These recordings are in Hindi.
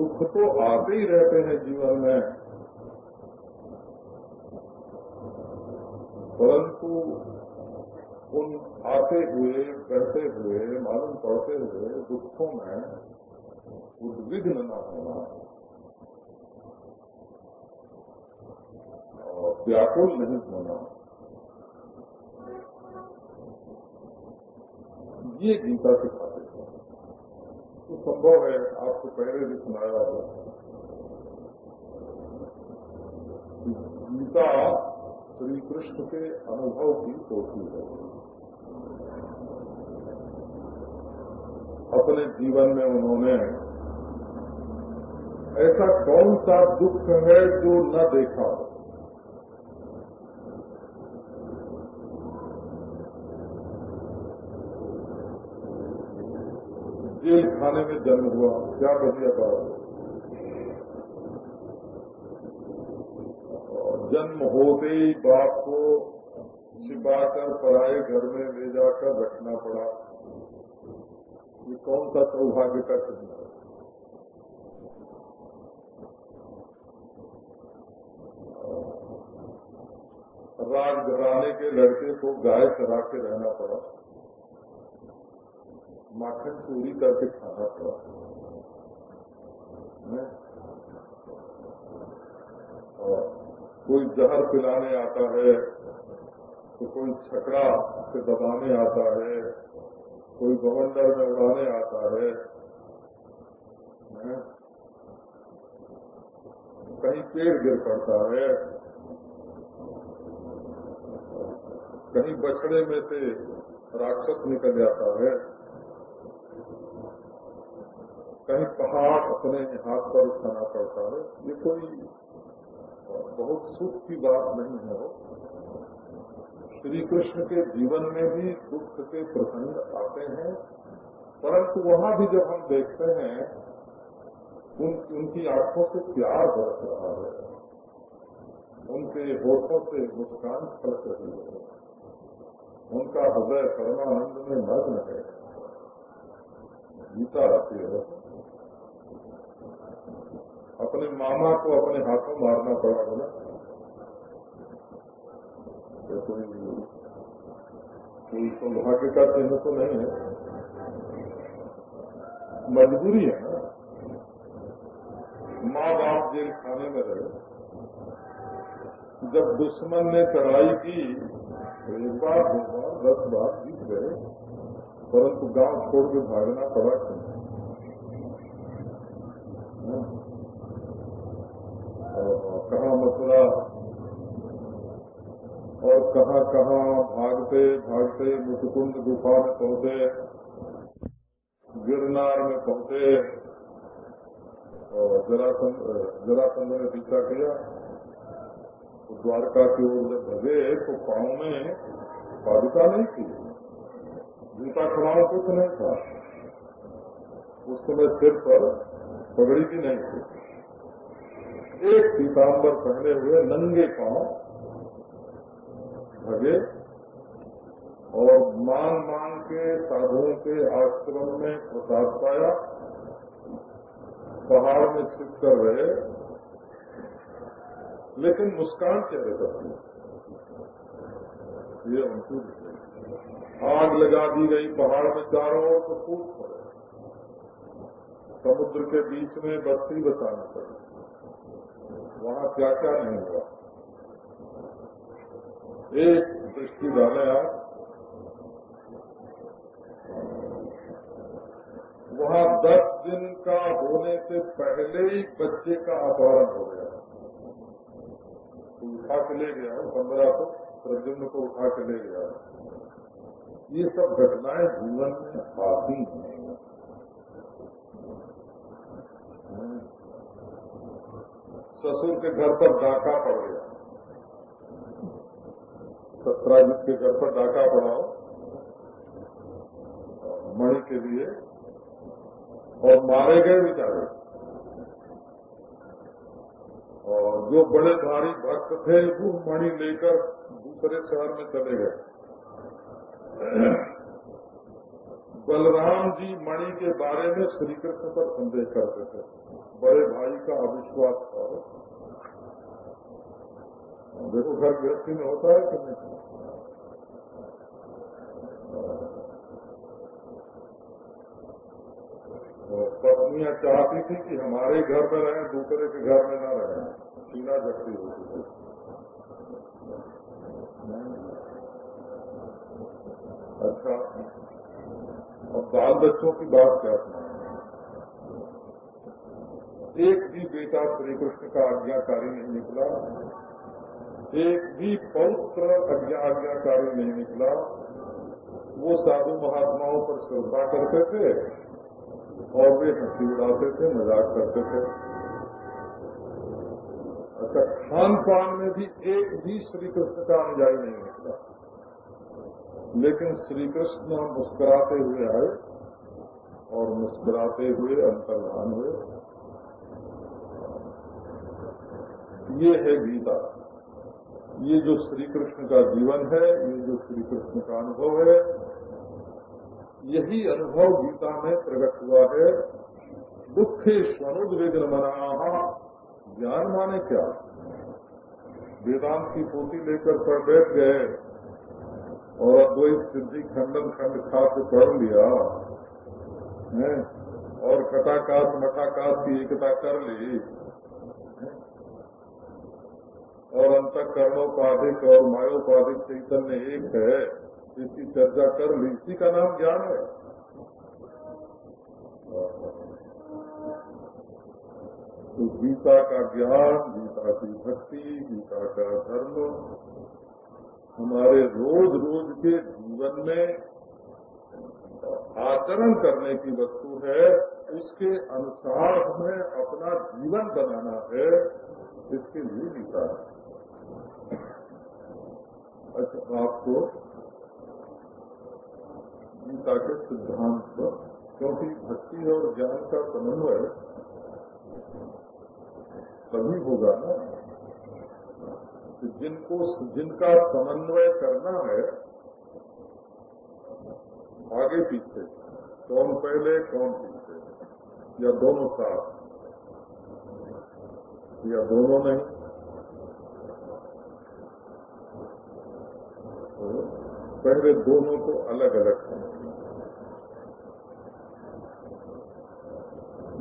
दुख तो आते ही रहते हैं जीवन में। परंतु उन आते हुए बहते हुए, मालूम पड़ते हुए दुखों में उद्विग्न न होना। और व्याकुल नहीं होना। ये गीता सिखाते हैं तो संभव है आपको पहले भी सुनाया होगा गीता श्री कृष्ण के अनुभव की पोथी है अपने जीवन में उन्होंने ऐसा कौन सा दुख है जो न देखा हो जेल खाने में जन्म हुआ। क्या बढ़िया बात जन्म होते ही बाप को छिपाकर पराए घर में ले जाकर रखना पड़ा। ये कौन सा सौभाग्य का चिन्ह है? राज घराने के लड़के को गाय चरा के रहना पड़ा। माखन चोरी करके खाना पड़ा और कोई जहर पिलाने आता है तो कोई छकड़ा से दबाने आता है, कोई बवंडर में उड़ाने आता है। कहीं पेड़ गिर पड़ता है, कहीं बछड़े में से राक्षस निकल जाता है। कहीं पहाड़ अपने हाथ पर उठाना पड़ता है। ये कोई बहुत सुख की बात नहीं है। श्री कृष्ण के जीवन में भी दुख के प्रसंग आते हैं परंतु वहाँ भी जब हम देखते हैं उन, उनकी आँखों से प्यार बरस रहा है। उनके होठों से मुस्कान फलक रही है। उनका हृदय परमानंद में मग्न है। गीता आती है। अपने मामा को अपने हाथों मारना पड़ा बोला तो कोई कोई सौभाग्य का चिन्ह तो नहीं है। मजबूरी है ना? माँ बाप जेल खाने में रहे। जब दुश्मन ने चढ़ाई की तो एक बार, दो बार, दस बार जीत गए, परंतु गाँव छोड़ के भागना पड़ा क्यों? कहा मथुरा। और कहाँ कहाँ, भागते भागते मुचकुंद गुफा में पहुँचे। गिरनार में पहुँचे। और जरासंध ने पीछा किया। तो द्वारका की ओर जब भगे तो पाँव में पादुका नहीं थी। जूता खड़ाओं कुछ नहीं था। उस समय सिर पर पगड़ी भी नहीं थी। एक पीताम्बर पहने हुए नंगे पाँव भगे और मान मान के साधुओं के आश्रम में प्रसाद पाया, पहाड़ में छिप कर रहे, लेकिन मुस्कान चेहरे पर ये उनको आग लगा दी गई पहाड़ में चारों ओर तो फूट पड़े। समुद्र के बीच में बस्ती बसानी पड़ी। वहाँ क्या क्या नहीं हुआ। एक दृष्टि डाले आप। वहाँ दस दिन का होने से पहले ही बच्चे का अपहरण हो गया। तो उठा के ले गया पंद्रह को, प्रद्युम्न को उठा के ले गया ये सब घटनाएँ जीवन में आती हैं। ससुर के घर पर डाका पड़ गया। सत्राजित के घर पर डाका पड़ाओ मणि के लिए। और मारे गए बेचारे। और जो बड़े भारी भक्त थे, वो मणि लेकर दूसरे शहर में चले गए। बलराम जी मणि के बारे में श्री कृष्ण पर संदेह करते थे। बड़े भाई का अविश्वास था। देखो, घर गृहस्थी में होता है कि नहीं? पत्नियाँ चाहती थी कि हमारे घर में रहें, दूसरे के घर में न रहें। सीना झपटी होती थी। अच्छा अब बाल बच्चों की बात क्या सुना एक भी बेटा श्री कृष्ण का आज्ञाकारी नहीं निकला। एक भी पौत्र आज्ञाकारी नहीं निकला। वो साधु महात्माओं पर श्रद्धा करते थे और वे हँसी उड़ाते थे, मज़ाक करते थे। अच्छा खान पान में भी एक भी श्री कृष्ण का अनुयायी नहीं निकला। लेकिन श्री कृष्ण मुस्कुराते हुए आए और मुस्कुराते हुए अंतर्धान हुए। ये है गीता। ये जो श्री कृष्ण का जीवन है, ये जो श्री कृष्ण का अनुभव है, यही अनुभव गीता में प्रकट हुआ है। दुखे स्वनुद्विग्न मना ज्ञान माने क्या? वेदांत की पोती लेकर पढ़ बैठ गए और अद्वैत सिद्धि खंडन खंड खा के पढ़ लिया, है, और कटाकाश मठाकाश की एकता कर ली। और अंतकरणोपाधिक और मायोपाधिक चैतन्य एक है। इसकी चर्चा कर ली। इसी का नाम ज्ञान है। तो गीता का ज्ञान, गीता की भक्ति, गीता का धर्म, हमारे रोज रोज के जीवन में आचरण करने की वस्तु है। उसके अनुसार हमें अपना जीवन बनाना है। इसके लिए गीता है। अच्छा आपको गीता के सिद्धांत पर, क्योंकि भक्ति और ज्ञान का समन्वय तभी होगा ना। जिनको, जिनका समन्वय करना है, आगे पीछे, कौन पहले, कौन पीछे, या दोनों साथ, या दोनों नहीं। पहले दोनों को अलग अलग समझना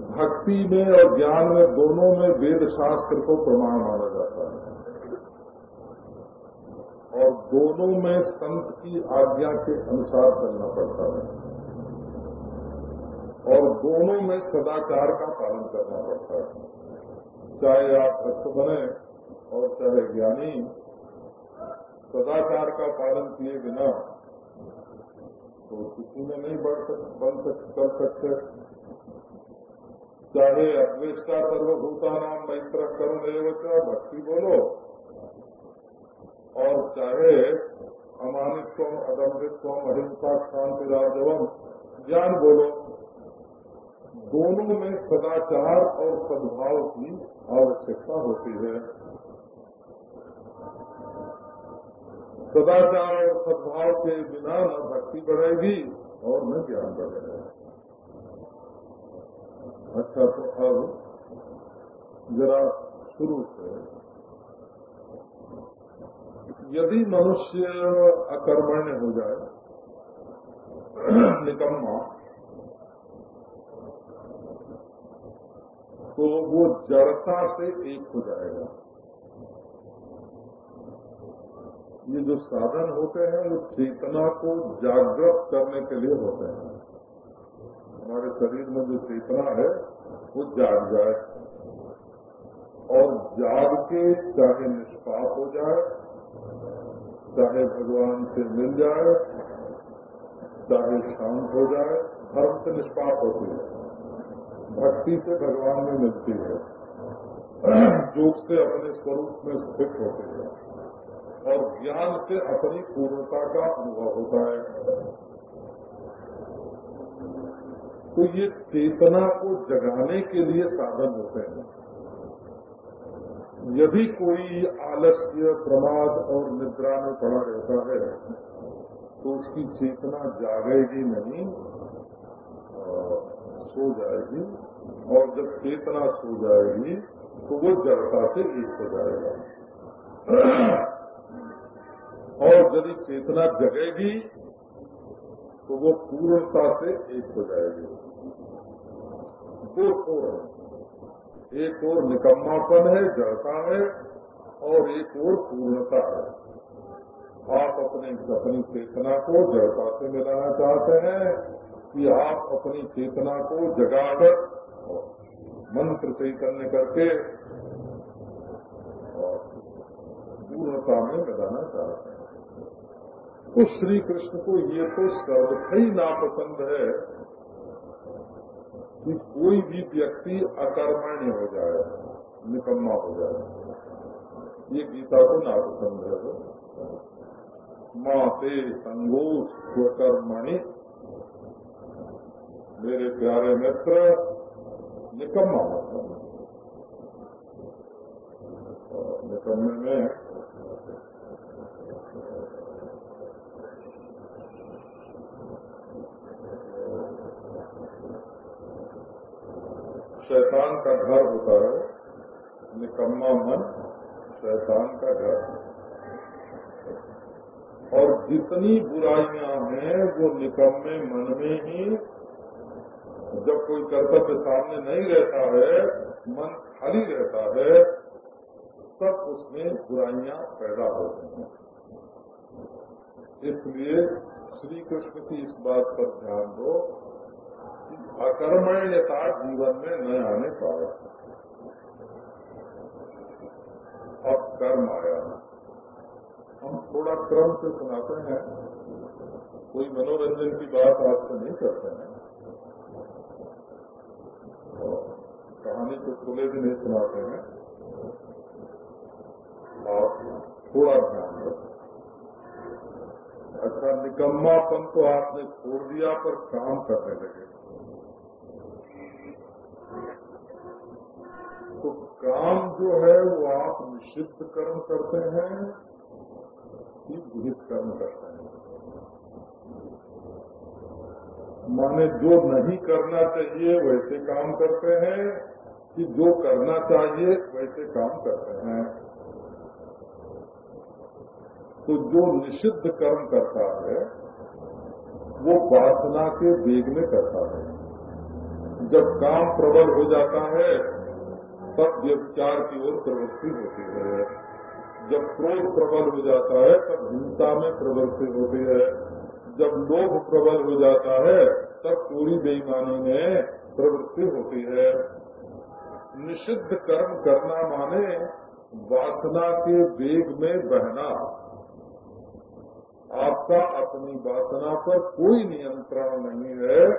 भक्ति में और ज्ञान में दोनों में वेद शास्त्र को प्रमाण माना जाता है। और दोनों में संत की आज्ञा के अनुसार चलना पड़ता है। और दोनों में सदाचार का पालन करना पड़ता है। चाहे आप भक्त बने और चाहे ज्ञानी सदाचार का पालन किए बिना तो किसी में नहीं बढ़ सक, बन सक, कर सकते। चाहे अद्वेष्टा सर्वभूता नाम मैत्र करुण एवं भक्ति बोलो। और चाहे अमानित्व अदम्बित्व अहिंसा शांति राजवम ज्ञान बोलो। दोनों में सदाचार और सद्भाव की आवश्यकता होती है। सदाचार और सद्भाव के बिना न भक्ति बढ़ेगी और न ज्ञान बढ़ेगा। अच्छा तो अब जरा शुरू से। यदि मनुष्य अकर्मण्य हो जाए, निकम्मा तो वो जड़ता से एक हो जाएगा। ये जो साधन होते हैं, वो चेतना को जागृत करने के लिए होते हैं। हमारे शरीर में जो चेतना है, वो जाग जाए और जाग के चाहे निष्पाप हो जाए, चाहे भगवान से मिल जाए, चाहे शांत हो जाए, धर्म से निष्पाप होती है। भक्ति से भगवान में मिलती है। योग से अपने स्वरूप में स्थित होती है। और ज्ञान से अपनी पूर्णता का अनुभव होता है। तो ये चेतना को जगाने के लिए साधन होते हैं। यदि कोई आलस्य, प्रमाद और निद्रा में पड़ा रहता है तो उसकी चेतना जागेगी नहीं सो जाएगी, और जब चेतना सो जाएगी तो वो जड़ता से एक हो जाएगा। और यदि चेतना जगेगी तो वो पूर्णता से एक हो जाएगी। दो छोर है। एक और निकम्मापन है, जड़ता है, और एक और पूर्णता है। आप अपने अपनी चेतना को जड़ता से मिलाना चाहते हैं कि आप अपनी चेतना को जगाकर, मंत्र चैतन्य करके पूर्णता में मिलाना चाहते हैं। तो श्री कृष्ण को ये तो सर्वथा ही नापसंद है कि कोई भी व्यक्ति अकर्मण्य हो जाए, निकम्मा हो जाए। ये गीता को नापसंद है माँ से संगोष स्वकर्मणि। मेरे प्यारे मित्र, निकम्मा निकम्मे में शैतान का घर होता है, निकम्मा मन, शैतान का घर। और जितनी बुराइयाँ हैं, वो निकम्मे मन में ही, जब कोई कर्तव्य सामने नहीं रहता है, मन खाली रहता है, तब उसमें बुराइयाँ पैदा होती हैं। इसलिए श्री कृष्ण की इस बात पर ध्यान दो। अकर्मण्यता जीवन में न आने पाए। अब कर्म आया हम थोड़ा क्रम से सुनाते हैं। कोई मनोरंजन की बात आपसे नहीं करते हैं। कहानी को खुले भी नहीं सुनाते हैं। आप थोड़ा ध्यान रखें। अच्छा निकम्मापन तो आपने छोड़ दिया पर काम करने लगे। काम जो है वो आप निषिद्ध कर्म करते हैं कि विहित कर्म करते हैं। माने जो नहीं करना चाहिए वैसे काम करते हैं, कि जो करना चाहिए वैसे काम करते हैं। तो जो निषिद्ध कर्म करता है, वो वासना के वेग में करता है। जब काम प्रबल हो जाता है तब व्यविचार की ओर प्रवृत्ति होती है। जब क्रोध प्रबल हो जाता है, तब हिंसा में प्रवृत्ति होती है। जब लोभ प्रबल हो जाता है, तब पूरी बेईमानी में प्रवृत्ति होती है। निषिद्ध कर्म करना माने वासना के वेग में बहना। आपका अपनी वासना पर कोई नियंत्रण नहीं है।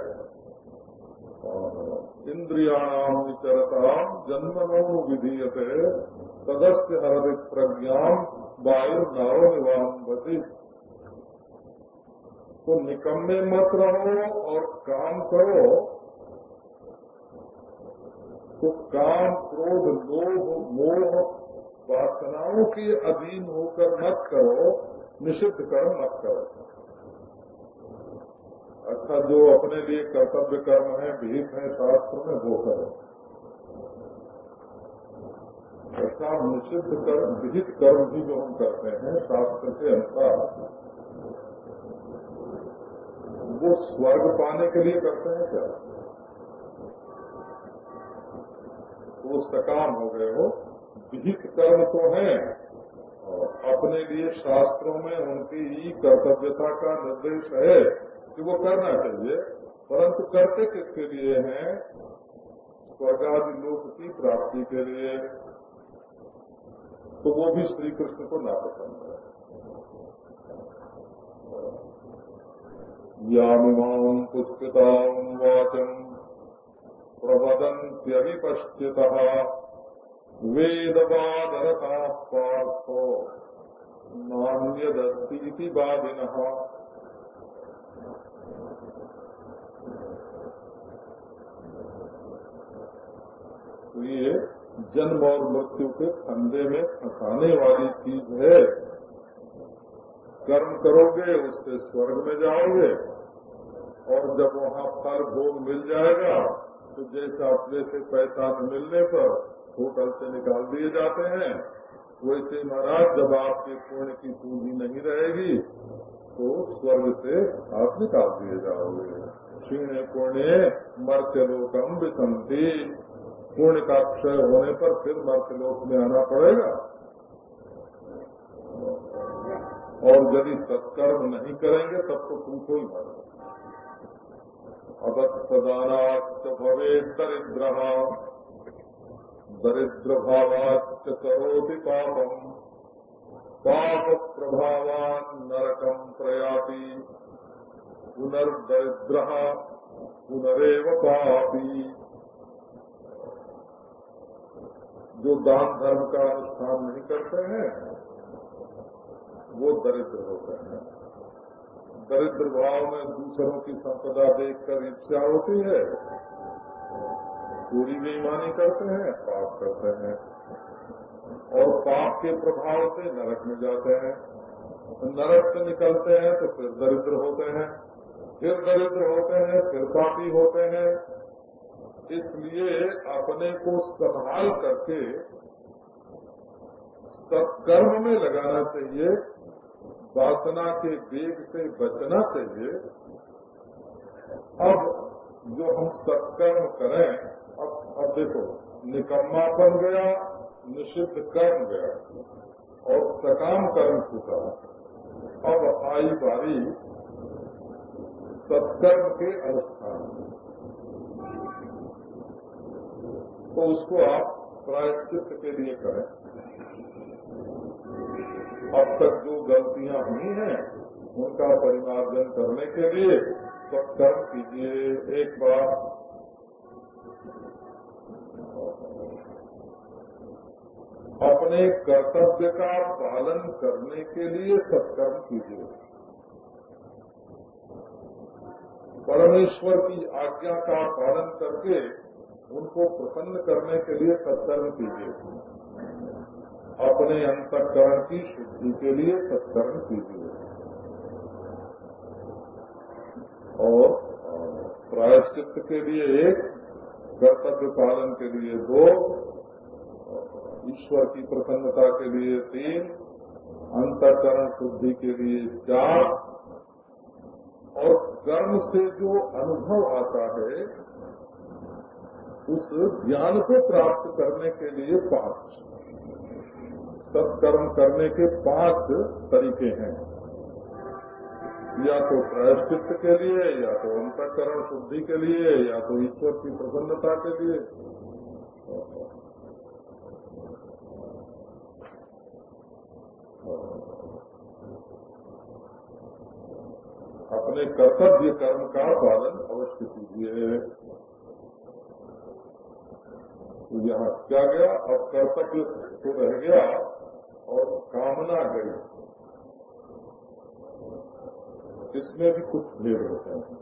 इंद्रियाणाम विचरता जन्मनो विधीयते सदस्य हरित प्रज्ञा वायु नाव निवाम बची तो निकम्मे मत रहो और काम करो। तो काम, क्रोध, लोभ, मोह, वासनाओं के अधीन होकर मत करो, निषिद्ध कर्म मत करो। अच्छा जो अपने लिए कर्तव्य कर्म है विहित है, शास्त्र में, वो करो। ऐसा निषिद्ध कर्म, विहित कर्म भी जो हम करते हैं, शास्त्र के अनुसार, वो स्वर्ग पाने के लिए करते हैं क्या? वो सकाम हो गए हो, विहित कर्म तो है अपने लिए शास्त्रों में उनकी ही कर्तव्यता का निर्देश है। कि वो करना चाहिए, परंतु करते किसके लिए हैं? स्वर्गादि लोक की प्राप्ति के लिए। तो वो भी श्री कृष्ण को नापसंद है। यामिमां पुष्पितां वाचम् प्रवदन्त्यविपश्चितः वेदवादरताः पार्थो। नान्यदस्तीति वादिनः तो जन्म और मृत्यु के फंदे में फंसाने वाली चीज़ है। कर्म करोगे, उससे स्वर्ग में जाओगे और जब वहाँ फल भोग मिल जाएगा तो जैसा अपने से पैसा मिलने पर होटल से निकाल दिए जाते हैं, वैसे महाराज, जब आपके पुण्य की पूंजी नहीं रहेगी तो स्वर्ग से आप निकाल दिए जाओगे। क्षीण पुण्य मर्त्यलोकम विसंति। पुण्य का क्षय होने पर फिर मर्त्यलोक में आना पड़ेगा। और यदि सत्कर्म नहीं करेंगे, तब तो तुमको ही मर अवत्दानाच भवे दरिद्र दरिद्र। भावाच करोति पापम। पाप प्रभावान नरकम प्रयाति। पुनर्दरिद्र, पुनरेव पापी। जो दान धर्म का अनुष्ठान नहीं करते हैं, वो दरिद्र होते हैं। दरिद्र भाव में दूसरों की संपदा देखकर इच्छा होती है, पूरी बेईमानी करते हैं, पाप करते हैं। और पाप के प्रभाव से नरक में जाते हैं। नरक से निकलते हैं तो फिर दरिद्र होते हैं, फिर दरिद्र होते हैं, फिर पापी होते हैं। इसलिए अपने को संभाल करके सत्कर्म में लगाना चाहिए, वासना के वेग से बचना चाहिए। अब जो हम सत्कर्म करें, अब अब देखो, निकम्मा बन गया, निषिद्ध कर्म गया, और सकाम कर्म छूटा। अब आई बारी सत्कर्म के अनुष्ठान। तो उसको आप प्रायश्चित के लिए करें। अब तक जो गलतियाँ हुई हैं, उनका परिमार्जन करने के लिए सत्कर्म कीजिए। एक बार। अपने कर्तव्य का पालन करने के लिए सत्कर्म कीजिए। परमेश्वर की आज्ञा का पालन करके उनको प्रसन्न करने के लिए सत्कर्म कीजिए। अपने अंतकरण की शुद्धि के लिए सत्कर्म कीजिए। और प्रायश्चित के लिए एक, कर्तव्य पालन के लिए दो, ईश्वर की प्रसन्नता के लिए तीन, अंतकरण शुद्धि के लिए चार। और कर्म से जो अनुभव आता है उस ज्ञान को प्राप्त करने के लिए पाँच। सत्कर्म करने के पाँच तरीके हैं। या तो प्रायश्चित के लिए, या तो अंतकरण शुद्धि के लिए, या तो ईश्वर की प्रसन्नता के लिए। अपने कर्तव्य कर्म का पालन अवश्य कीजिए। तो यहाँ क्या गया? अब कर्तव्य तो रह गया और कामना गई। इसमें भी कुछ भेद होते हैं।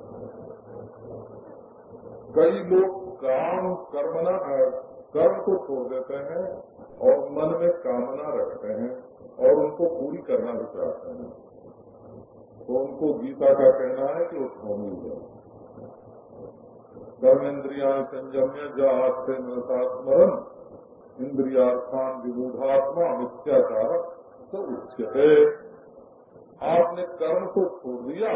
कई लोग काम कर्मना, कर्म को छोड़ देते हैं और मन में कामना रखते हैं और उनको पूरी करना भी चाहते हैं। तो उनको गीता का कहना है कि उसको मिल जाए कर्मेंद्रिया संयम्य जास्ते मृता स्मरण इंद्रियार्थान विमूढ़ात्मा मिथ्याचार तो उच्चते आपने कर्म को छोड़ दिया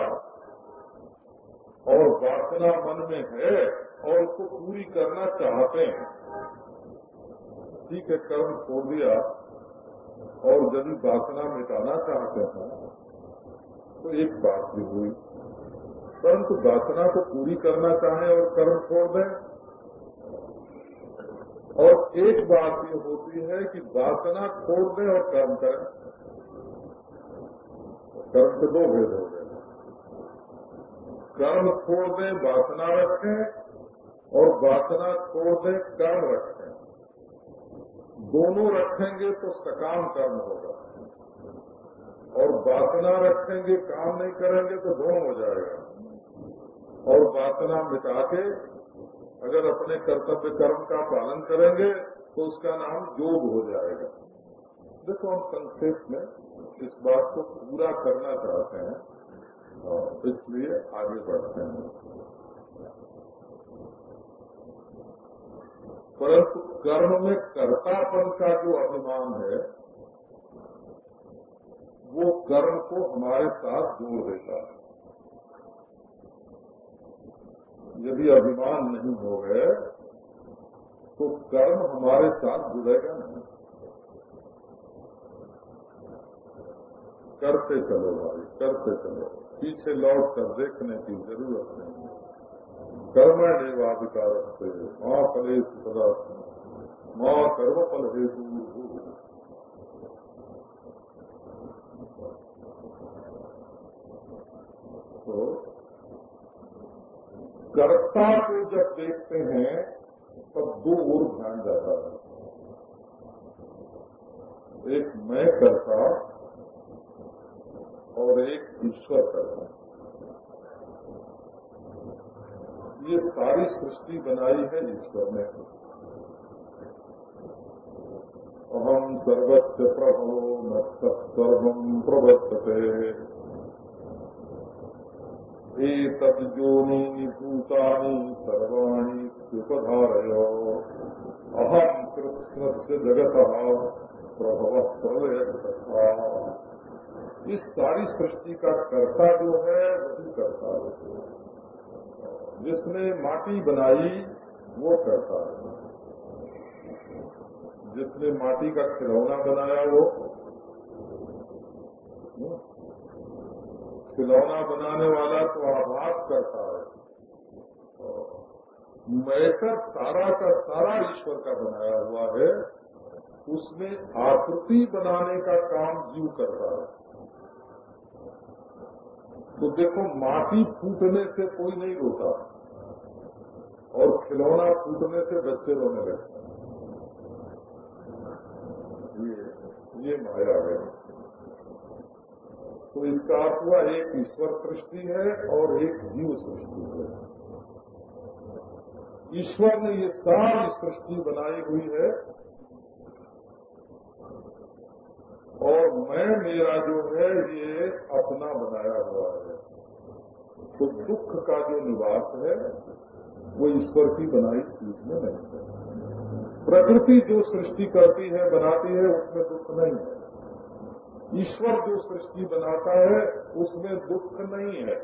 और वासना मन में है और उसको पूरी करना चाहते हैं, ठीक है, कर्म छोड़ दिया और यदि वासना मिटाना चाहते हैं तो एक बात भी हुई। परंतु वासना को पूरी करना चाहें और कर्म छोड़ दें। और एक बात ये होती है कि वासना छोड़ दें और कर्म करें। कर्म के दो भेद हो गए। कर्म छोड़ दें, वासना रखें और वासना छोड़ दें, कर्म रखें। दोनों रखेंगे तो सकाम कर्म होगा। और वासना रखेंगे, काम नहीं करेंगे तो दोनों हो जाएगा। और वासना मिटा के अगर अपने कर्तव्य कर्म का पालन करेंगे तो उसका नाम योग हो जाएगा। देखो, हम संक्षेप में इस बात को पूरा करना चाहते हैं और इसलिए आगे बढ़ते हैं। परंतु कर्म में कर्तापन का जो अभिमान है, वो कर्म को हमारे साथ जोड़ देता है। यदि अभिमान नहीं हो गए तो कर्म हमारे साथ जुड़ेगा नहीं। करते चलो भाई, करते चलो। पीछे लौट कर देखने की ज़रूरत नहीं है। कर्म देवाधिकार माँ फलेश सदा माँ कर्म फल हेतु। कर्ता को जब देखते हैं, तब दो और ध्यान जाता है। एक मैं करता और एक ईश्वर करता। ये सारी सृष्टि बनाई है ईश्वर ने। अहम सर्वस्व प्रभो सर्व प्रवर्तते। एतद्योनीनि भूतानि सर्वाणि उपधारय अहम कृष्णस्य जगतः प्रभव प्रलय इस सारी सृष्टि का कर्ता जो है, वही करता है। जिसने माटी बनाई, वो करता है। जिसने माटी का खिलौना बनाया, वो खिलौना बनाने वाला तो आभास करता है। मैटर सारा का सारा ईश्वर का बनाया हुआ है, उसमें आकृति बनाने का काम जीव करता है। तो देखो, माटी फूटने से कोई नहीं रोता, और खिलौना फूटने से बच्चे रोने लगते ये ये माया है। तो इसका अर्थ हुआ, एक ईश्वर सृष्टि है और एक जीव सृष्टि है। ईश्वर ने ये सारी सृष्टि बनाई हुई है। और मैं, मेरा जो है, ये अपना बनाया हुआ है। तो दुख का जो निवास है, वो ईश्वर की बनाई चीज़ में नहीं है। प्रकृति जो सृष्टि करती है, बनाती है, उसमें दुख नहीं है। ईश्वर जो सृष्टि बनाता है उसमें दुख नहीं है।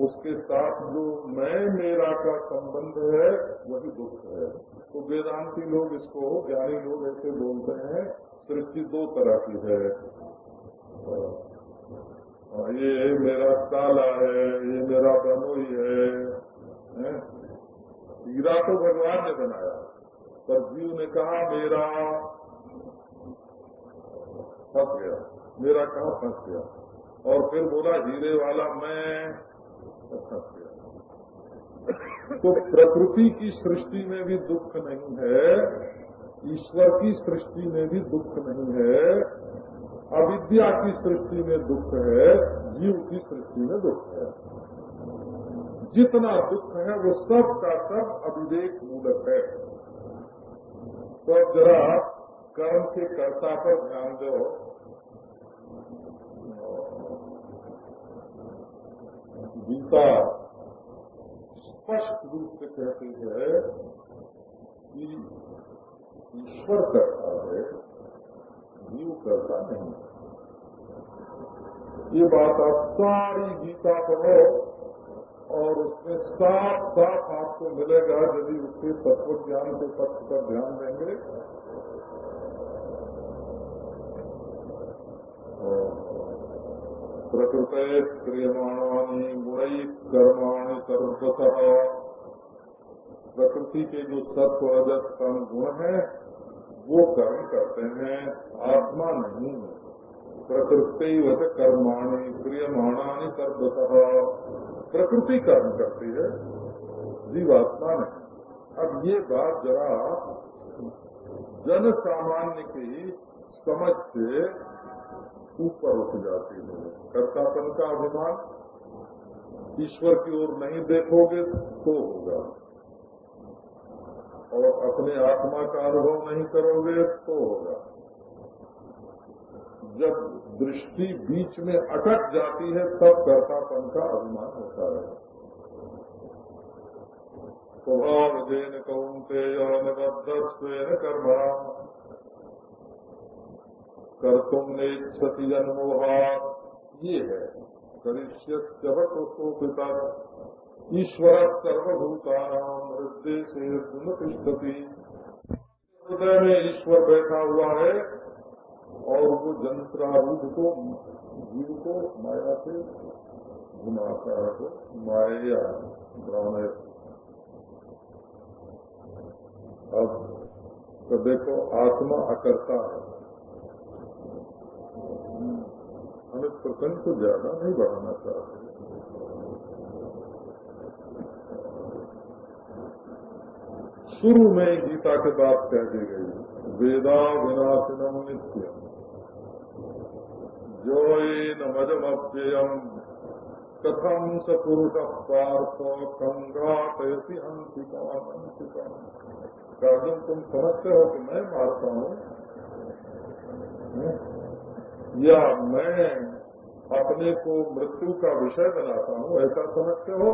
उसके साथ जो मैं मेरा का संबंध है वही दुख है। तो वेदांती लोग इसको ज्ञानी लोग ऐसे बोलते हैं सृष्टि दो तरह की है। ये मेरा साला है ये मेरा बनोई है, है? हीरा तो भगवान ने बनाया पर जीव ने कहा मेरा फंस गया। मेरा कहा फंस गया। और फिर बोला, हीरे वाला मैं फंस गया। तो प्रकृति की सृष्टि में भी दुख नहीं है, ईश्वर की सृष्टि में भी दुख नहीं है, अविद्या की सृष्टि में दुख है, जीव की सृष्टि में दुख है। जितना दुख है, वो सब का सब अविवेक मूलक है। तो जरा कर्म के कर्ता पर ध्यान दो। गीता स्पष्ट रूप से कहती है कि ईश्वर करता है जीव करता नहीं ये बात आप सारी गीता पढ़ो और उसमें साफ़ साफ़ आपको मिलेगा, यदि उसके तत्व ज्ञान के पक्ष पर ध्यान देंगे प्रकृत क्रियमाणानी गुण कर्माणी सर्वतः। प्रकृति के जो सत्व अजत कर्म गुण है, वो कर्म करते हैं। आत्मा नहीं प्रकृति वत कर्माणी, क्रियमाणानी सर्वतः। प्रकृति कर्म करती है, जीवात्मा नहीं। अब ये बात जरा जन सामान्य की समझ से ऊपर उठ जाती है। कर्तापन का अभिमान, ईश्वर की ओर नहीं देखोगे तो होगा। और अपने आत्मा का अनुभव नहीं करोगे तो होगा। जब दृष्टि बीच में अटक जाती है, तब कर्तापन का अभिमान होता है। स्वभाव देन कौन स्वभावजेन कौन्तेय निबद्धस्वेन कर्मणा कर तुम नेच्छति जन्मोहा ये है। करिष्यवतो पिता। ईश्वर सर्वभूतानाम हृदय से तिष्ठती। हृदय में ईश्वर बैठा हुआ है और वो जंत्रारूढ़ को जीव को माया से घुमाता है तो माया प्राण अब तो देखो, आत्मा अकर्ता है हम इस प्रसंग को ज़्यादा नहीं बढ़ाना चाहते। शुरू में गीता के बात कह दी गई, वेदा विनाशनम नित्य जोन मजमव्ययम, कथम स पुरुष पार्थ कंगाटयसी हंसिका हंसिका अर्जुन तुम समझते हो कि मैं मारता हूँ? या मैं अपने को मृत्यु का विषय बनाता हूँ, ऐसा समझते हो?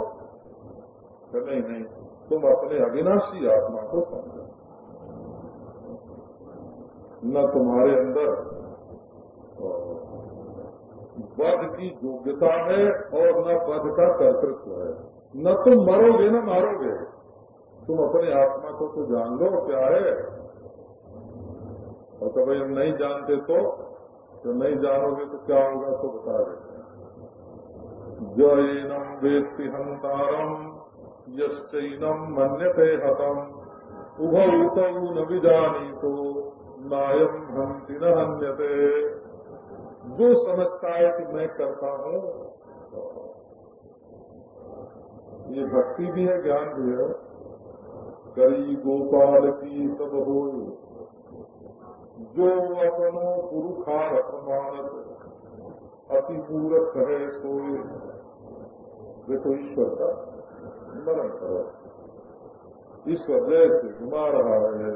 तो नहीं नहीं। तुम अपने अविनाशी आत्मा को समझो। न तुम्हारे अंदर। वध की योग्यता है और न वध का कर्तृत्व है। न तुम मरोगे, न मारोगे। तुम अपने आत्मा को तो जान लो, क्या है? और कभी हम नहीं जानते तो तो नहीं जानोगे तो क्या होगा तो बता देते जैनम वेत्ति हंतारम यश्चैनम मन्यते हतम। उभ उत न विजानी तो नायम हंति न हन्यते। जो समझता है कि मैं करता हूँ, ये भक्ति भी है, ज्ञान भी है। करी गोपाल की सब हो। जो वसनो पुरुखार प्रमाणत अति मूर्ख है सोए देखो ईश्वर का स्मरण करो ईश्वर जैसे घुमा रहा है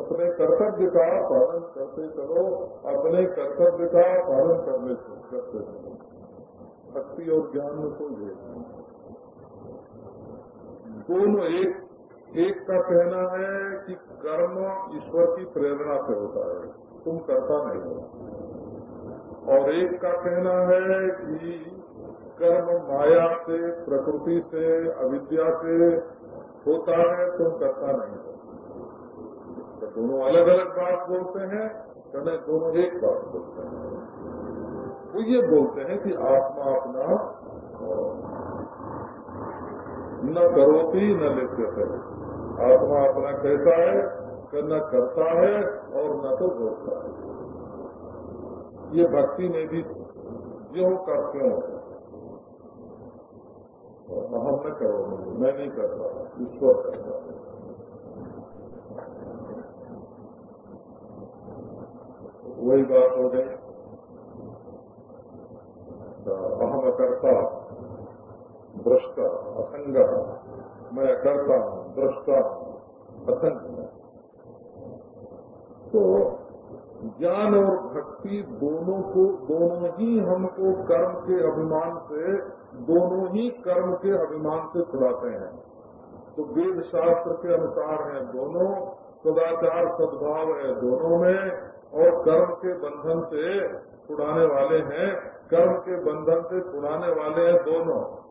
अपने कर्तव्य का पालन करते करो अपने कर्तव्य का पालन करने से करते चलो। भक्ति और ज्ञान में कोई नहीं दोनों एक एक का कहना है कि कर्म ईश्वर की प्रेरणा से होता है। तुम करता नहीं हो। और एक का कहना है कि कर्म माया से, प्रकृति से, अविद्या से होता है, तुम करता नहीं हो। तो दोनों अलग अलग बात बोलते हैं तो नहीं, दोनों एक बात बोलते हैं। वो ये बोलते हैं कि आत्मा अपना न करोती, न लिप्य है। आत्मा अपना कैसा है न करता है और न तो बोलता है। ये भक्ति में भी जो कर क्यों हम न करो मैं नहीं करता ईश्वर करता वही बात हो गई। अहम करता भ्रष्ट असंग मैं करता हूँ दृष्टा असंग तो ज्ञान और भक्ति दोनों को, दोनों ही हमको कर्म के अभिमान से, दोनों ही कर्म के अभिमान से छुड़ाते हैं। तो वेद शास्त्र के अनुसार है दोनों, सदाचार सद्भाव है दोनों में, और कर्म के बंधन से छुड़ाने वाले हैं, कर्म के बंधन से छुड़ाने वाले हैं दोनों।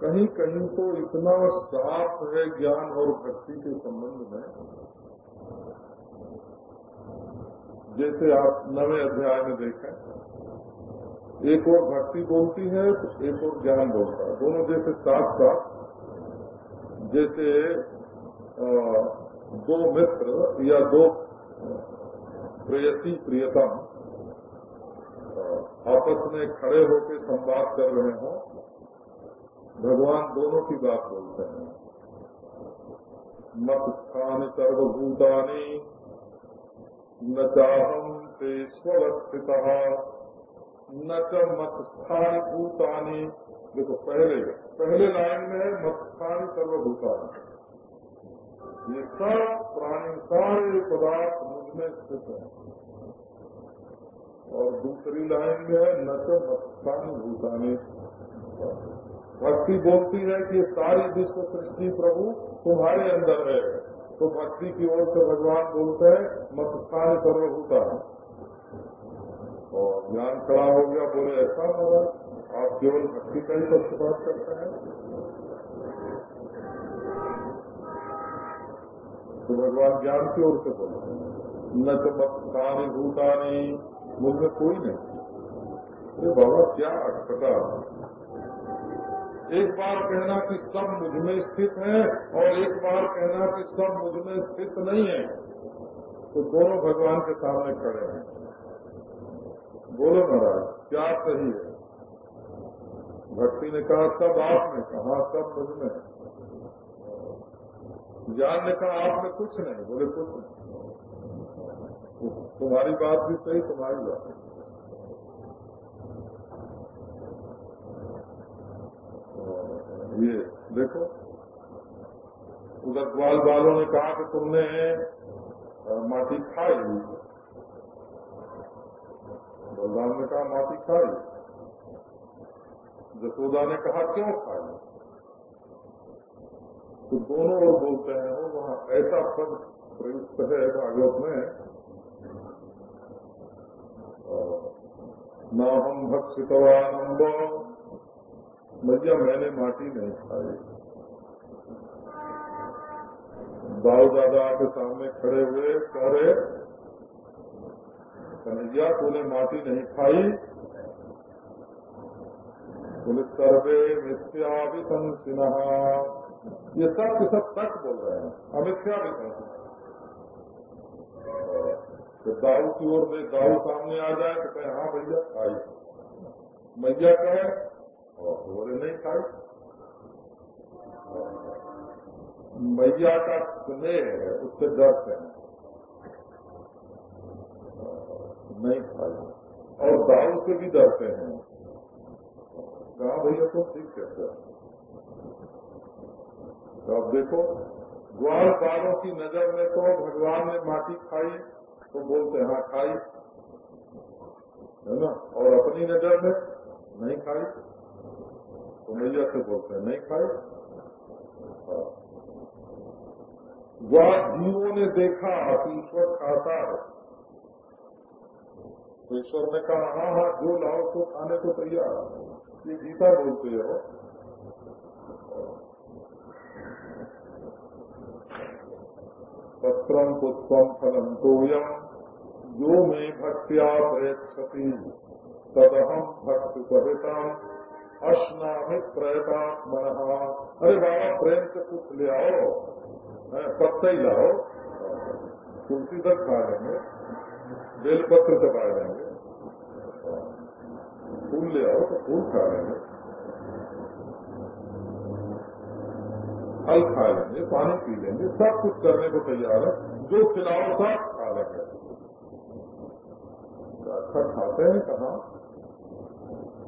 कहीं कहीं तो इतना साफ़ है ज्ञान और भक्ति के संबंध में। जैसे आप नवे अध्याय में देखें, एक और भक्ति बोलती है तो एक और ज्ञान बोलता है। दोनों जैसे साथ साथ जैसे दो मित्र या दो प्रेयसी, प्रियतम आपस में खड़े होकर संवाद कर रहे हों भगवान दोनों की बात बोलते हैं। मत स्थान सर्वभूतानी, न चाहम ते स्वस्थित, न च मत स्थान भूतानी। देखो, पहले पहले लाइन में है, मत स्थान सर्वभूतानी। ये सब प्राणी, सारे पदार्थ मुझमें स्थित है। और दूसरी लाइन में है, न तो मत स्थान भूतानी। भक्ति बोलती है कि सारी विश्व सृष्टि प्रभु तुम्हारे अंदर है। तो भक्ति की ओर से भगवान बोलते हैं, मत स्थान सर्वभूता और ज्ञान खड़ा हो गया, बोले, ऐसा होगा आप केवल भक्ति का ही पक्षपात करते हैं। तो भगवान ज्ञान की ओर से बोले न तो मत्तानी भूतानी मुझ कोई नहीं। अरे बाबा क्या अटपटा एक बार कहना कि सब मुझमें स्थित है और एक बार कहना कि सब मुझमें स्थित नहीं है तो दोनों भगवान के सामने खड़े हैं। बोलो महाराज, क्या सही है? भक्ति ने कहा, सब आप में, कहा, सब मुझमें। ज्ञान ने कहा, आप में कुछ नहीं, बोले कुछ नहीं। तुम्हारी बात भी सही, तुम्हारी बात ये देखो, उधर ग्वाल बालों ने कहा कि तुमने माटी खाई। बलराम ने कहा, माटी खाई। जसोदा ने कहा, क्यों खाई? तो दोनों और बोलते हैं वो वहाँ ऐसा पद प्रयुक्त है भागवत में न हम भक्षितवान भैया मैंने माटी नहीं खाई। दाऊ दादा के सामने खड़े हुए, कह रहे, कन्हैया, तूने माटी नहीं खाई। पुलिस सर्वे मिथ्या संसिना ये सब के सब सच बोल रहे हैं, अमिथ्या भी तो दाऊ की ओर में दाऊ सामने आ जाए तो कहे हाँ भैया, खाई। मैया कहे और बोले नहीं खाई मैया का स्नेह है उससे डरते हैं नहीं खाई और दाऊ से भी डरते हैं कहा भैया तो ठीक कहते हैं तो अब देखो ग्वाल बालों की नज़र में तो भगवान ने माटी खाई तो बोलते हाँ खाई है ना और अपनी नज़र में नहीं खाई। तो मैया से बोलते हैं, नहीं खाए? ग्वाल जीवों ने देखा कि ईश्वर खाता है। तो ईश्वर ने कहा हाँ हाँ जो लाओ तो खाने को तैयार ये गीता बोलते हो पत्रम पुष्पम फलम तोयम जो में भक्तिया प्रयक्षति तदहम भक्ति सहितम अश्नामि प्रयता मन अरे बाबा प्रेम से कुछ ले आओ। पत्ते ही लाओ। तुलसी तक खा लेंगे। बेलपत्र चबा लेंगे फूल ले आओ तो फूल खा लेंगे। फल खा लेंगे, पानी पी लेंगे। सब कुछ करने को तैयार है। जो खिलाओ, सब खा लेंगे। अच्छा खाते हैं कहा?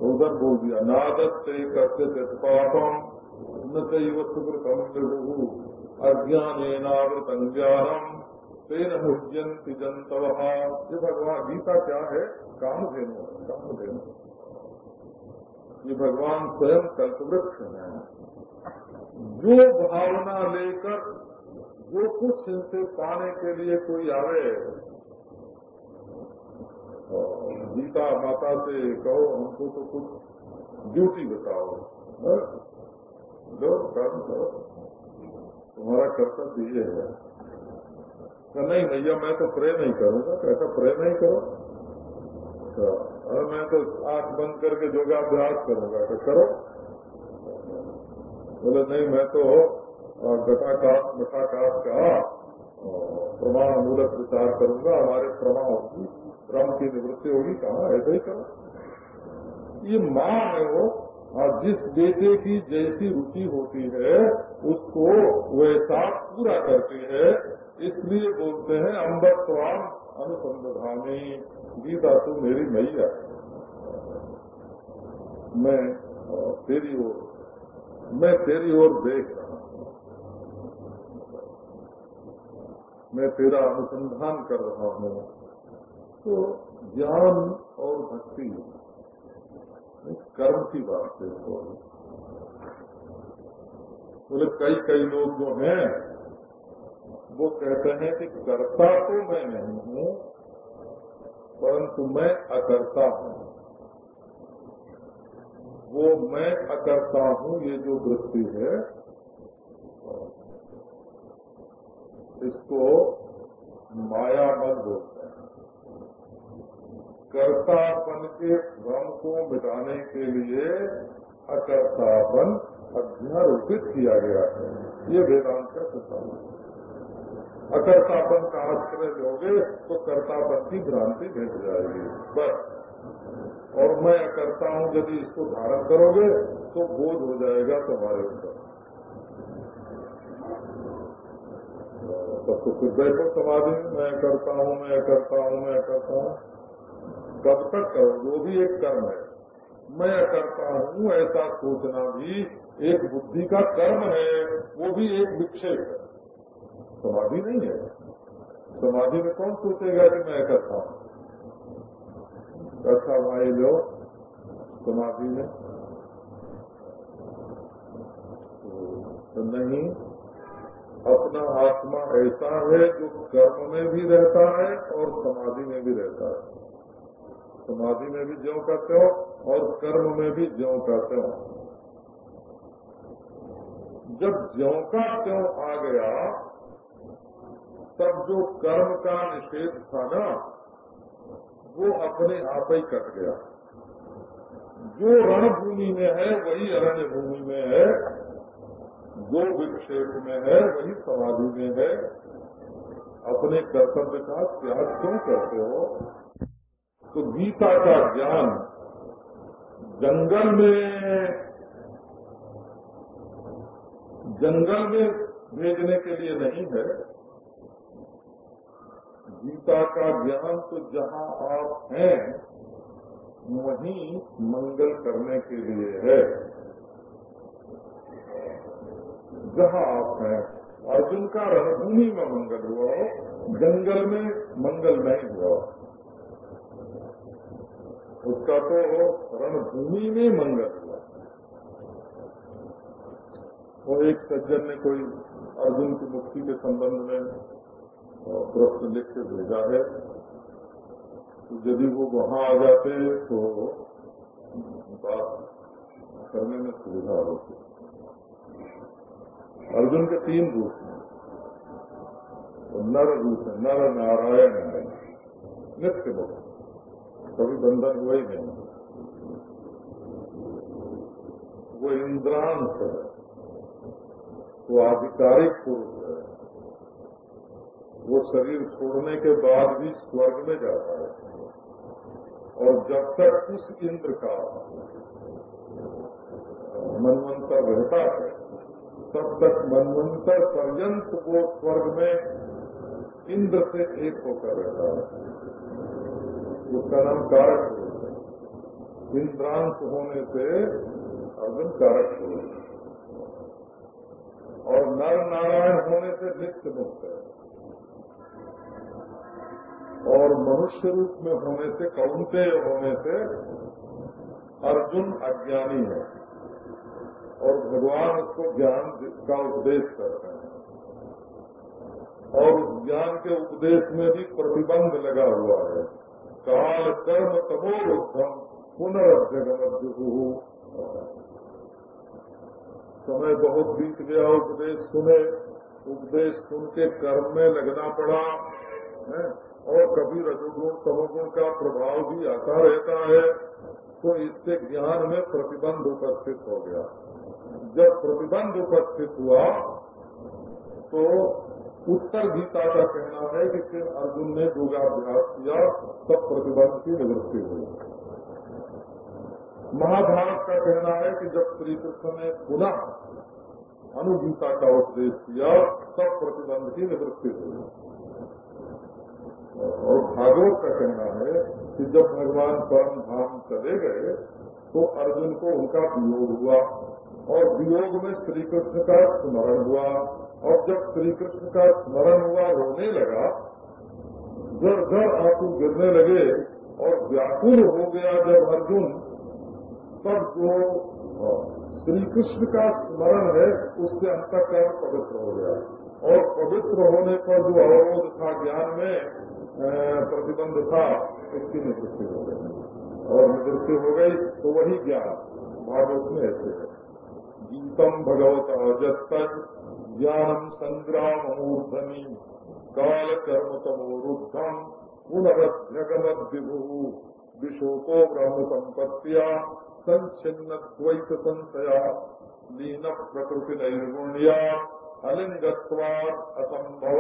उधर बोल दिया नादत से करते पापम न सुकृतम अज्ञान नावृत ज्ञानम तेन मुह्यंति जंतव ये भगवान, गीता क्या है? काम धेनु काम धेनु ये भगवान स्वयं कल्पवृक्ष है। जो भावना लेकर, जो कुछ इनसे पाने के लिए कोई आवे गीता माता से कहो, हमको तो कुछ ड्यूटी बताओ। लो कर्म करो। तुम्हारा कर्तव्य ये है। तो नहीं भैया, मैं तो प्रे नहीं करूँगा कैसा प्रे नहीं करो। तो अरे मैं तो आँख बंद करके योगाभ्यास करूँगा तो करो। बोले, नहीं, मैं तो घटाकाश मठाकाश का प्रमाण मूलक विचार करूँगा, हमारे प्रमाण होगी। ब्रह्म की निवृत्ति होगी, कहा, ऐसे ही करो ये माँ है वो, और जिस बेटे की जैसी रुचि होती है, उसको वैसा पूरा करती है। इसलिए बोलते हैं अम्बर स्वाम अनुसंधानी, गीता तो मेरी मैया। मैं तेरी ओर, मैं तेरी ओर देख रहा हूँ। मैं तेरा अनुसंधान कर रहा हूँ। तो ज्ञान और भक्ति कर्म की बात है बोले, कई कई लोग जो हैं, वो कहते हैं कि करता तो मैं नहीं हूँ, परंतु मैं अकर्ता हूँ। वो मैं अकर्ता हूँ, ये जो वृत्ति है, इसको माया मन बोलते कर्तापन के भ्रम को मिटाने के लिए अकर्तापन अध्यारोपित किया गया है। ये वेदांत का सिद्धांत है। अकर्तापन का आश्रय लोगे तो कर्तापन की भ्रांति भेज जाएगी। बस। और मैं अकर्ता हूँ, यदि इसको धारण करोगे तो बोझ हो जाएगा तुम्हारे ऊपर। तब तो फिर बैठो समाधि मैं करता हूँ, मैं करता हूँ, मैं करता हूँ। कब तक वो भी एक कर्म है। मैं करता हूँ ऐसा सोचना भी एक बुद्धि का कर्म है, वो भी एक विक्षेप है। समाधि नहीं है। समाधि में कौन सोचेगा कि मैं करता हूँ? अच्छा भाई लोग, समाधि में। तो नहीं, अपना आत्मा ऐसा है जो कर्म में भी रहता है और समाधि में भी रहता है। समाधि में भी ज्यो का त्यों और कर्म में भी ज्यो का त्यों जब ज्यो का त्यों आ गया, तब जो कर्म का निषेध था ना, वो अपने आप ही कट गया। जो रणभूमि में है, वही अरण्य भूमि में है, जो विक्षेप में है, वही समाधि में है। अपने कर्तव्य का त्याग क्यों करते हो? तो गीता का ज्ञान जंगल में जंगल में भेजने के लिए नहीं है। गीता का ज्ञान तो जहाँ आप हैं, वहीं मंगल करने के लिए है। जहाँ आप हैं, अर्जुन का रणभूमि में मंगल हुआ, जंगल में मंगल नहीं हुआ। उसका तो रणभूमि में मंगल हुआ। वो एक सज्जन ने कोई अर्जुन की मुक्ति के संबंध में प्रश्न लिख के भेजा है। तो यदि वो वहाँ आ जाते तो बात करने में सुविधा होती। अर्जुन के तीन रूप हैं। नर रूप है, नर नारायण है। नित्य मुक्त कभी बंधन हुए ही। नहीं वो इंद्रांश है। वो आधिकारिक पुरुष है। वो शरीर छोड़ने के बाद भी स्वर्ग में जाता है। और जब तक उस इंद्र का मनवंतर रहता है, तब तक मनवंतर पर्यंत वो स्वर्ग में इंद्र से एक होकर रहता है। उसका नाम कारक है। इंद्रांश होने से अर्जुन कारक पुरुष और नर नारायण होने से नित्य मुक्त है। और मनुष्य रूप में होने से कौनते होने से अर्जुन अज्ञानी है। और भगवान उसको ज्ञान का उपदेश करते हैं। और उस ज्ञान के उपदेश में भी प्रतिबंध लगा हुआ है। काल कर्म तमोरुद्धम पुनर्जगमु समय बहुत बीत गया, उपदेश सुने, उपदेश सुन के कर्म में लगना पड़ा, है? और कभी रजोगुण, तमोगुण का प्रभाव भी आता रहता है तो इससे ज्ञान में प्रतिबंध उपस्थित हो गया। जब प्रतिबंध उपस्थित हुआ तो उत्तर गीता का कहना है कि फिर अर्जुन ने योगाभ्यास किया, तब प्रतिबंध की निवृत्ति हुई। महाभारत का कहना है कि जब श्री कृष्ण ने पुनः अनुगीता का उपदेश किया, तब प्रतिबंध की निवृत्ति हुई। और भागवत का कहना है कि जब भगवान परम धाम चले गए तो अर्जुन को उनका वियोग हुआ और वियोग में श्री कृष्ण का स्मरण हुआ। और जब श्री कृष्ण का स्मरण हुआ, रोने लगा, जब घर आँसू गिरने लगे और व्याकुल हो गया जब अर्जुन, तब जो श्री कृष्ण का स्मरण है उससे अंतकरण पवित्र हो गया। और पवित्र होने पर जो अवरोध था ज्ञान में प्रतिबंध था, उसकी निवृत्ति हो गई। और निवृत्ति हो गई तो वही ज्ञान, भागवत में ऐसे है। गीतम भगवत जब ज्ञानम संग्राम मूर्धनी काल कर्म तमोरुद्धम पुनरभ्यगमद विभु विशोको ब्रह्म संपत्तिया संचिन्न द्वैत संशया लीन प्रकृति नैर्गुण्या अलिंगत्वाद असंभव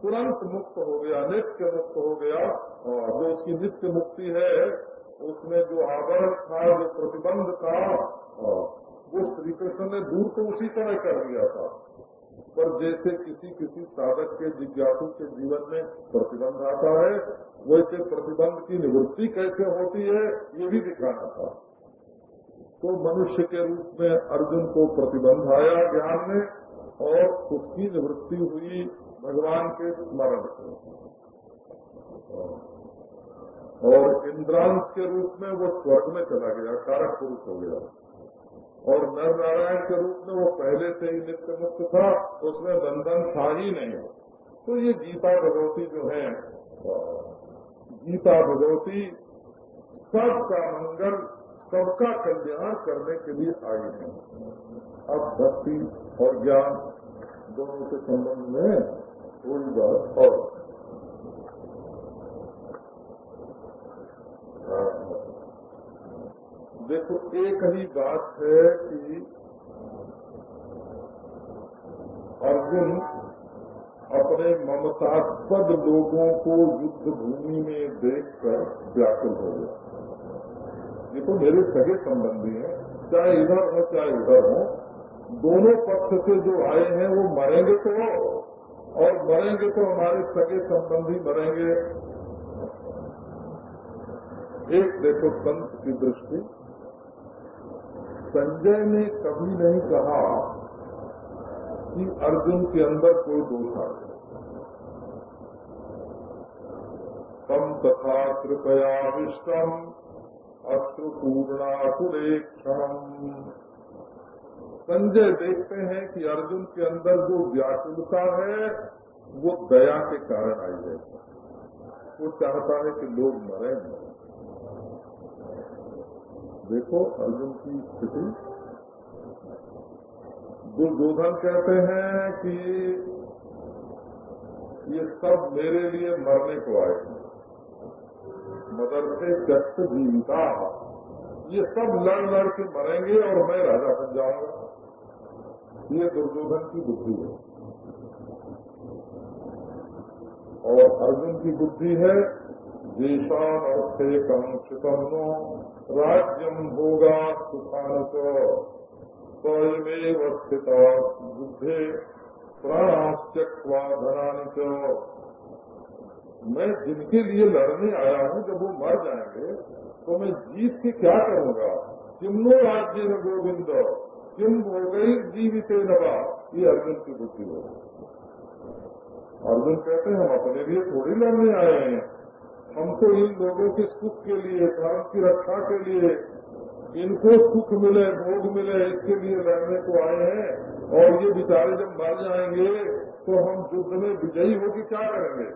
तुरंत मुक्त हो गया नित्य मुक्त हो गया और जो उसकी नित्य मुक्ति है, उसमें जो आदर्श था, जो प्रतिबंध था वो श्री कृष्ण ने दूर तो उसी तरह कर दिया था। पर जैसे किसी किसी साधक के जिज्ञासु के जीवन में प्रतिबंध आता है, वैसे प्रतिबंध की निवृत्ति कैसे होती है, ये भी दिखाना था। तो मनुष्य के रूप में अर्जुन को प्रतिबंध आया ज्ञान में और उसकी निवृत्ति हुई भगवान के स्मरण से। और इंद्रांश के रूप में वो स्वर्ग में चला गया, कारक पुरुष हो गया। और नर नारायण के रूप में वो पहले से ही नित्य मुक्त था, उसमें बंधन था ही नहीं। तो ये गीता भगवती जो है, गीता भगवती सबका मंगल, सबका कल्याण करने के लिए आई है। अब भक्ति और ज्ञान दोनों के संबंध में थोड़ी बात और देखो, एक ही बात है कि अर्जुन अपने ममतास्पद लोगों को युद्ध भूमि में देखकर व्याकुल हो गया। ये तो मेरे सगे संबंधी हैं। चाहे इधर हो, चाहे उधर हो, दोनों पक्ष से जो आए हैं, वो मरेंगे तो और मरेंगे तो हमारे सगे संबंधी मरेंगे। एक देखो संत की दृष्टि संजय ने कभी नहीं कहा कि अर्जुन के अंदर कोई दोष तम तथा कृपया विष्टम क्षण संजय देखते हैं कि अर्जुन के अंदर जो व्याकुलता है, वो दया के कारण आई है। वो चाहता है कि लोग मरे मरे। देखो, अर्जुन की स्थिति। दुर्योधन कहते हैं कि ये सब मेरे लिए मरने को आए मदर से जस्ट जीविता। ये सब लड़ लड़ के मरेंगे और मैं राजा बन जाऊँगा। ये दुर्योधन की बुद्धि है। और अर्जुन की बुद्धि है, देशान अर्थे कंक्षितम राज्यम भोगा सुखान स्वयमेव स्थिता बुद्धे प्राणाश्चक्वा धनानि मैं जिनके लिए लड़ने आया हूँ, जब वो मर जाएँगे तो मैं जीत के क्या करूँगा? किमनो राज्य न गोविंद? किम हो गई जीवित नवा? ये अर्जुन की बुद्धि हो अर्जुन कहते हैं, हम अपने लिए थोड़ी लड़ने आए हैं। हमको इन लोगों के सुख के लिए, धर्म की रक्षा के लिए, इनको सुख मिले, भोग मिले, इसके लिए लड़ने को आए हैं। और ये बेचारे जब मर जाएँगे तो हम युद्ध में विजयी होगी क्या करेंगे?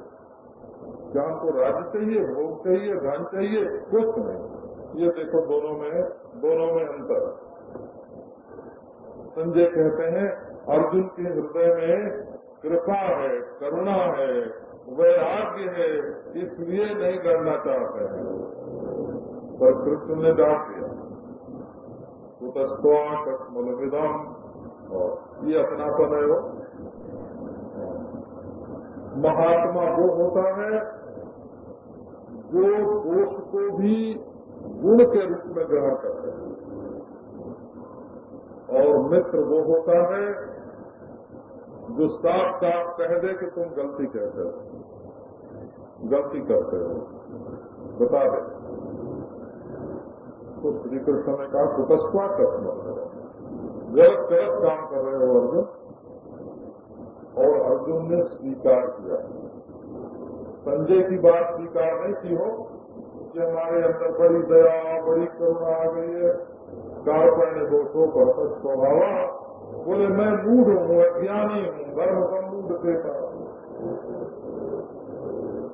क्या हमको राज्य चाहिए, भोग चाहिए, धन चाहिए, कुछ नहीं। ये देखो दोनों में दोनों में अंतर। संजय कहते हैं, अर्जुन के हृदय में कृपा है, करुणा है। वैराग्य है, इसलिए नहीं करना चाहते हैं। पर कृष्ण ने डांट दिया कुतस्वाकस्मलविदम ये अपनापन है। वो महात्मा वो होता है, जो दोष को भी गुण के रूप में ग्रहण करते हैं। और मित्र वो होता है, जो साफ़ साफ़ कह दे कि तुम गलती कहते हो। गलती करते हो। बता दे। तो श्री कृष्ण ने कहा कुटस्वा कस्म गलत गलत काम कर रहे हो, अर्जुन। और अर्जुन ने स्वीकार किया। संजय की बात स्वीकार नहीं की हो, कि हमारे अंदर बड़ी दया, बड़ी करुणा आ गई है। कारपण ने दोषो पर स्वभाव बोले, मैं मूढ़ हूँ, अज्ञानी हूँ धर्म का मूढ़ देता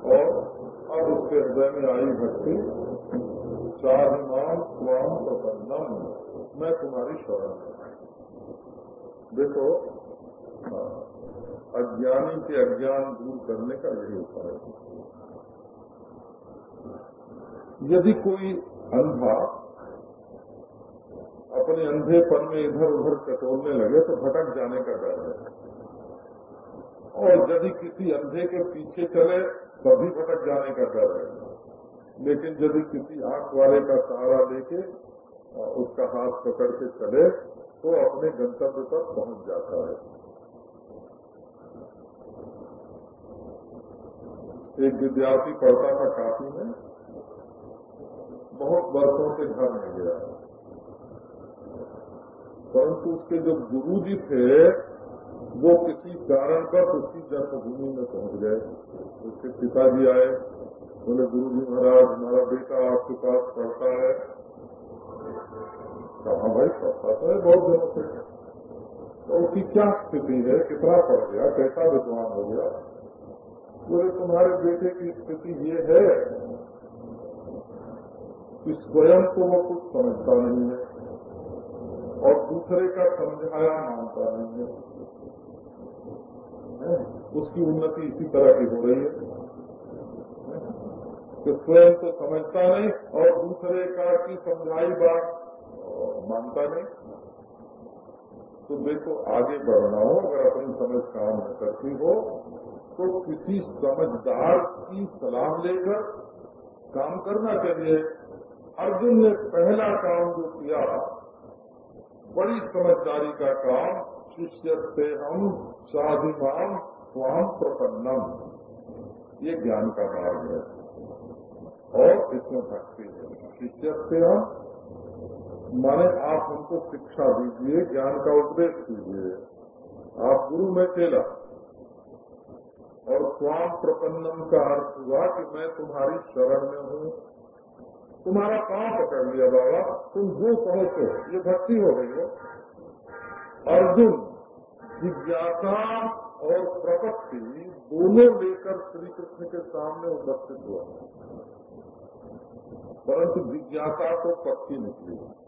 और अब उसके हृदय में आई भक्ति चारिमान स्वाम प्रपन्नम। मैं तुम्हारी शरण देखो हाँ, अज्ञानी के अज्ञान दूर करने का यही उपाय है। यदि कोई अंधा अपने अंधेपन में इधर उधर कटोरने लगे तो भटक जाने का डर है। और यदि किसी अंधे के पीछे चले तभी भटक जाने का डर है। लेकिन यदि किसी आँख वाले का सहारा लेके उसका हाथ पकड़ के चले तो अपने गंतव्य पर पहुँच जाता है। एक विद्यार्थी पढ़ता था काफ़ी में, बहुत वर्षों से घर नहीं गया। परंतु उसके जो गुरु जी थे वो किसी कारण पर उसकी जन्मभूमि में पहुँच गए। उसके पिताजी आए। बोले गुरु जी महाराज, हमारा बेटा आपके पास पढ़ता है। कहा भाई, पढ़ता तो है, बहुत दिनों से। तो उसकी क्या स्थिति है? कितना पढ़ गया? कैसा विद्वान हो गया? बोले, तुम्हारे बेटे की स्थिति ये है कि स्वयं को वो कुछ समझता नहीं है और दूसरे का समझाया मानता नहीं है। उसकी उन्नति इसी तरह की हो रही है। कि स्वयं तो समझता नहीं और दूसरे का की समझाई बात मानता नहीं। तो देखो, आगे बढ़ना हो, अगर अपनी समझ काम करती हो तो किसी समझदार की सलाह लेकर काम करना चाहिए। अर्जुन ने पहला काम जो किया, बड़ी समझदारी का काम, शिष्य से हम साधिमान स्वाम प्रपन्नम। ये ज्ञान का मार्ग है। और इसमें भक्ति है। शिष्य से हम, माने आप हमको शिक्षा दीजिए, ज्ञान का उपदेश दीजिए। आप गुरु में केला और स्वाम प्रपन्नम का अर्थ हुआ कि मैं तुम्हारी शरण में हूँ। तुम्हारा काम पकड़ लिया बाबा, तुम जो पहुंचो। ये भक्ति हो गई हो। अर्जुन जिज्ञासा और प्रपत्ति दोनों लेकर श्री कृष्ण के सामने उपस्थित हुआ। परंतु जिज्ञासा तो पक्की निकली।